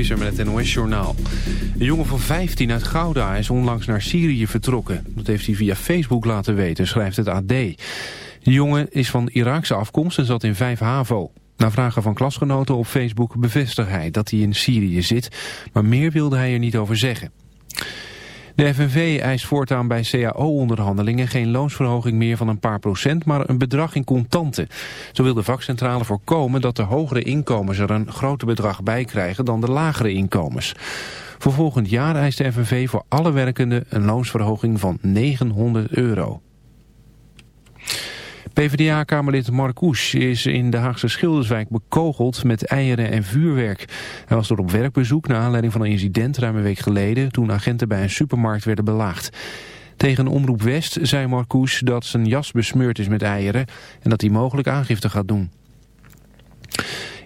Visser met het NOS-journaal. Een jongen van 15 uit Gouda is onlangs naar Syrië vertrokken. Dat heeft hij via Facebook laten weten, schrijft het AD. De jongen is van Iraakse afkomst en zat in 5 HAVO. Na vragen van klasgenoten op Facebook bevestigt hij dat hij in Syrië zit... maar meer wilde hij er niet over zeggen. De FNV eist voortaan bij CAO-onderhandelingen geen loonsverhoging meer van een paar procent, maar een bedrag in contanten. Zo wil de vakcentrale voorkomen dat de hogere inkomens er een groter bedrag bij krijgen dan de lagere inkomens. Voor volgend jaar eist de FNV voor alle werkenden een loonsverhoging van 900 euro. PvdA-kamerlid Marcouch is in de Haagse Schilderswijk bekogeld met eieren en vuurwerk. Hij was er op werkbezoek naar aanleiding van een incident ruim een week geleden... toen agenten bij een supermarkt werden belaagd. Tegen Omroep West zei Marcouch dat zijn jas besmeurd is met eieren... en dat hij mogelijk aangifte gaat doen.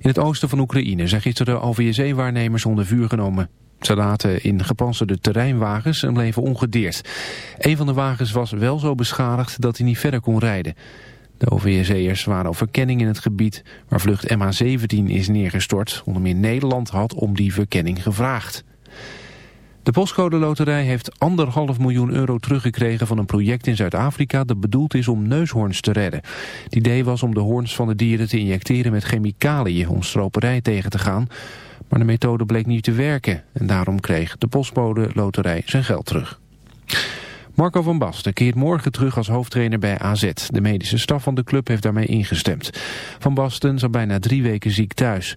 In het oosten van Oekraïne zijn gisteren OVSE-waarnemers onder vuur genomen. Ze laten in gepantserde terreinwagens en bleven ongedeerd. Een van de wagens was wel zo beschadigd dat hij niet verder kon rijden. De OVSE'ers waren op verkenning in het gebied waar vlucht MH17 is neergestort. Onder meer Nederland had om die verkenning gevraagd. De postcode loterij heeft anderhalf miljoen euro teruggekregen van een project in Zuid-Afrika dat bedoeld is om neushoorns te redden. Het idee was om de hoorns van de dieren te injecteren met chemicaliën om stroperij tegen te gaan. Maar de methode bleek niet te werken en daarom kreeg de postcode loterij zijn geld terug. Marco van Basten keert morgen terug als hoofdtrainer bij AZ. De medische staf van de club heeft daarmee ingestemd. Van Basten zat bijna drie weken ziek thuis.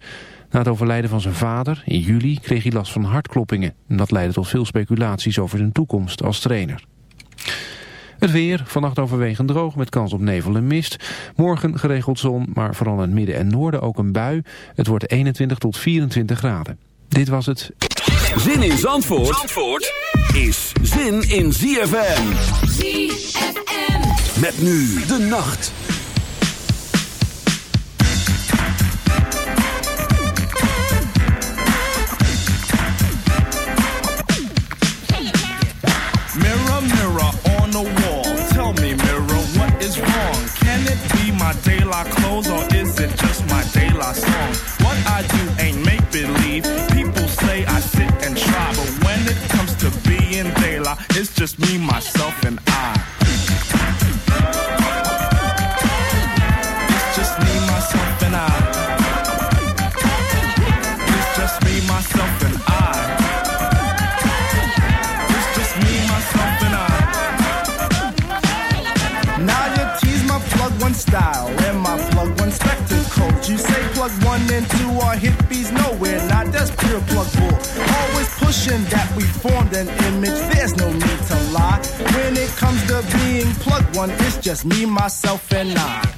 Na het overlijden van zijn vader, in juli, kreeg hij last van hartkloppingen. En dat leidde tot veel speculaties over zijn toekomst als trainer. Het weer, vannacht overwegend droog met kans op nevel en mist. Morgen geregeld zon, maar vooral in het midden en noorden ook een bui. Het wordt 21 tot 24 graden. Dit was het. Zin in Zandvoort, Zandvoort is zin in ZFM. ZFM. Met nu de nacht. Mirror, mirror on the wall. Tell me, mirror, what is wrong? Can it be my daylight clothes or is it just my daylight song? Myself, comes to being plug one, it's just me, myself, and I.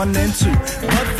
one and two. But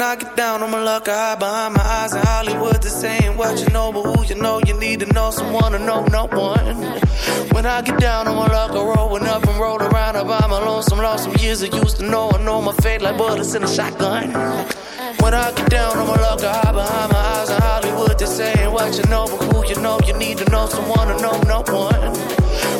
in. When I get down, I'ma look high behind my eyes in Hollywood. They're saying what you know, but who you know, you need to know someone to know no one When I get down on a lock a rollin' up and roll around I'm I'm alone, some lost some years I used to know I know my fate like bullets in a shotgun. When I get down, I'ma lock a high behind my eyes and Hollywood the same. Watchin' over who you know you need to know someone and know no one.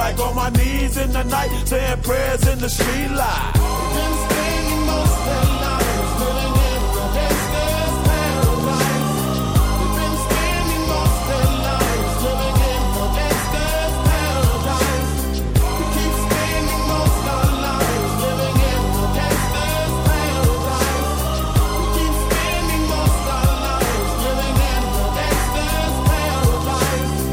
Like on my knees in the night, saying prayers in the street light. Been staying most of the gangster's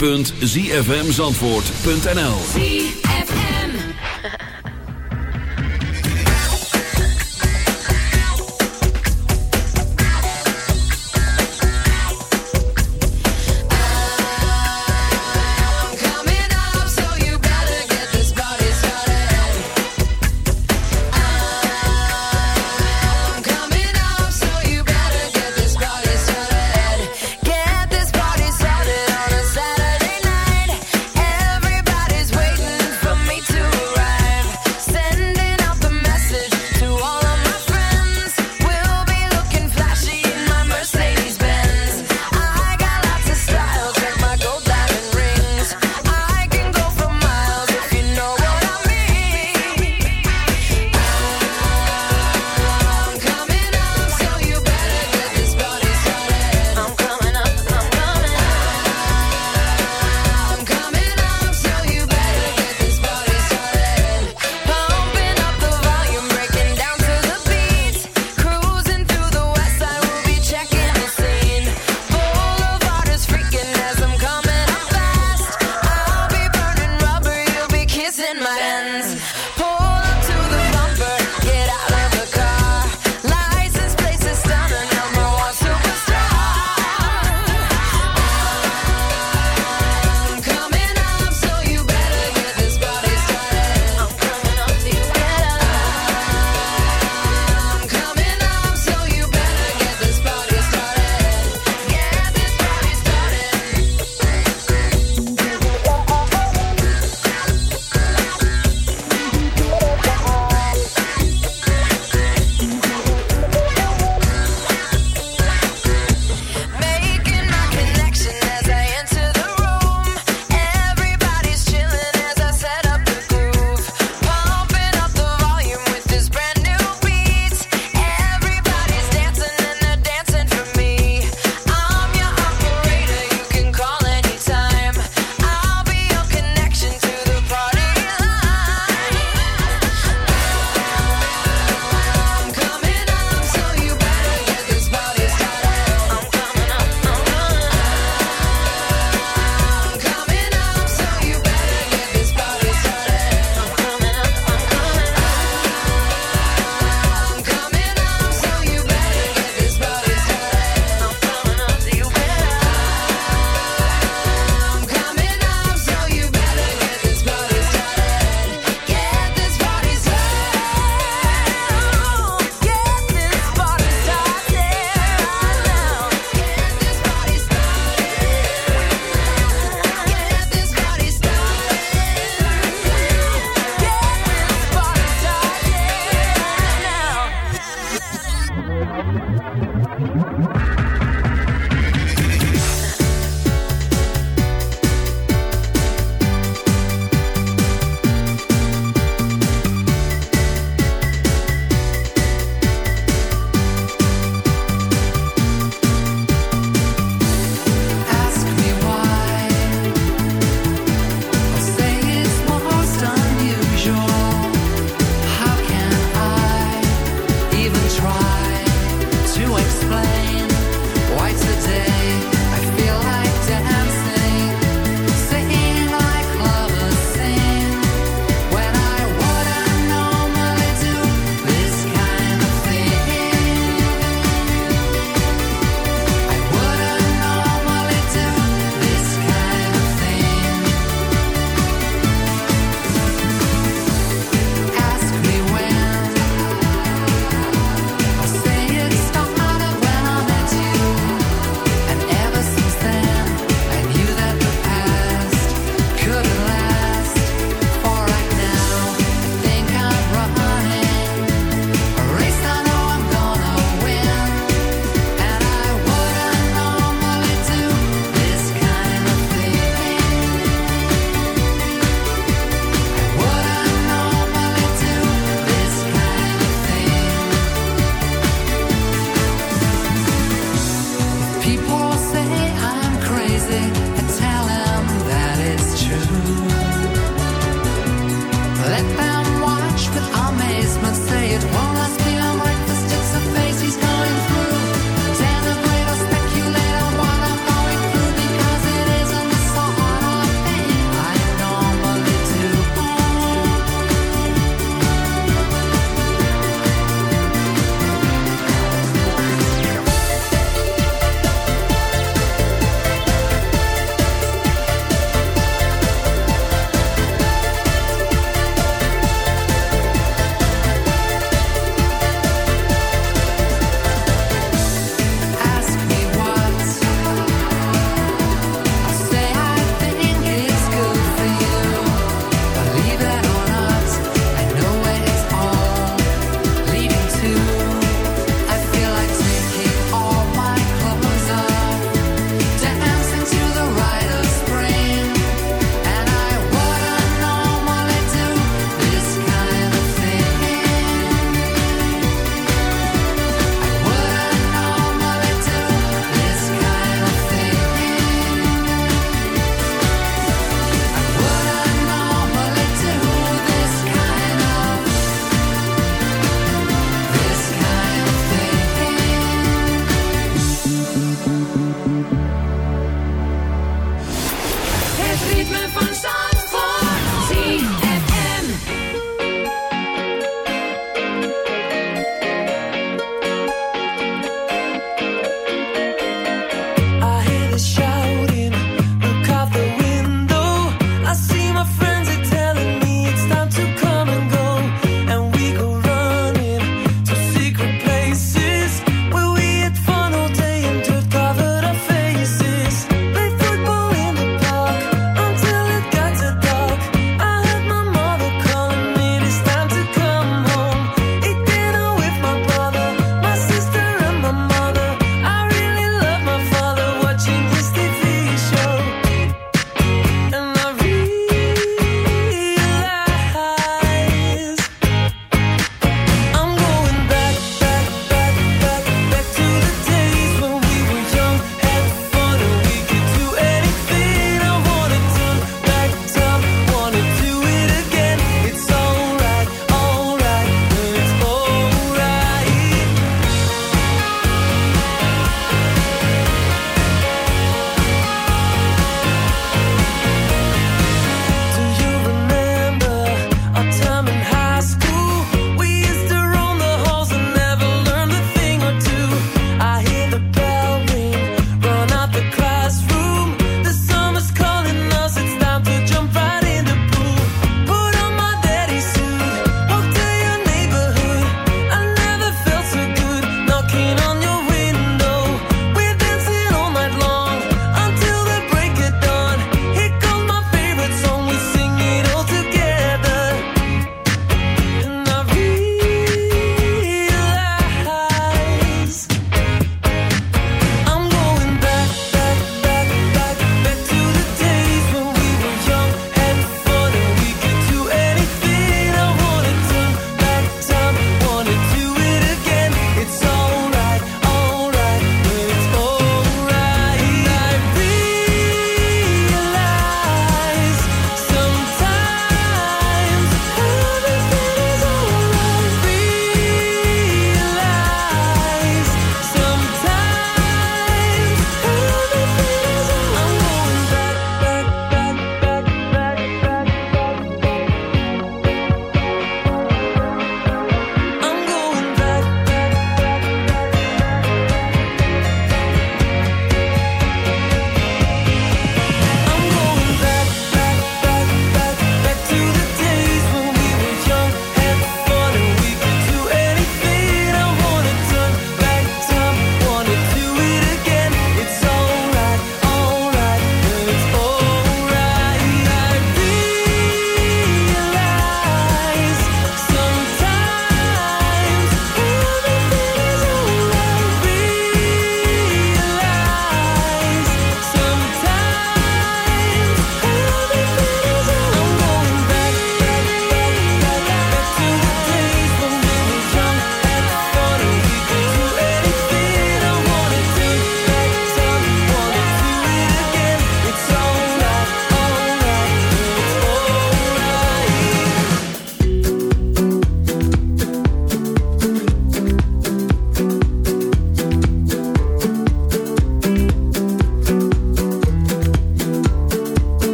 www.zfmzandvoort.nl